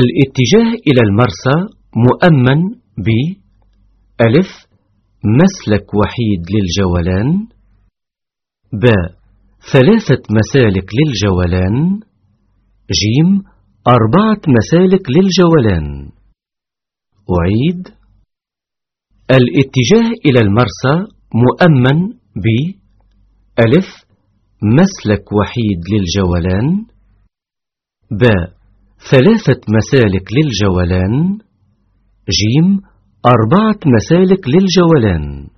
الاتجاه إلى المرسى مؤمن ب ألف مسلك وحيد للجولان ب ثلاثة مسالك للجولان جيم أربعة مسالك للجولان. أعيد. الاتجاه إلى المرسى مؤمن ب ألف مسلك وحيد للجولان ب ثلاثة مسالك للجولان. جيم أربعة مسالك للجولان.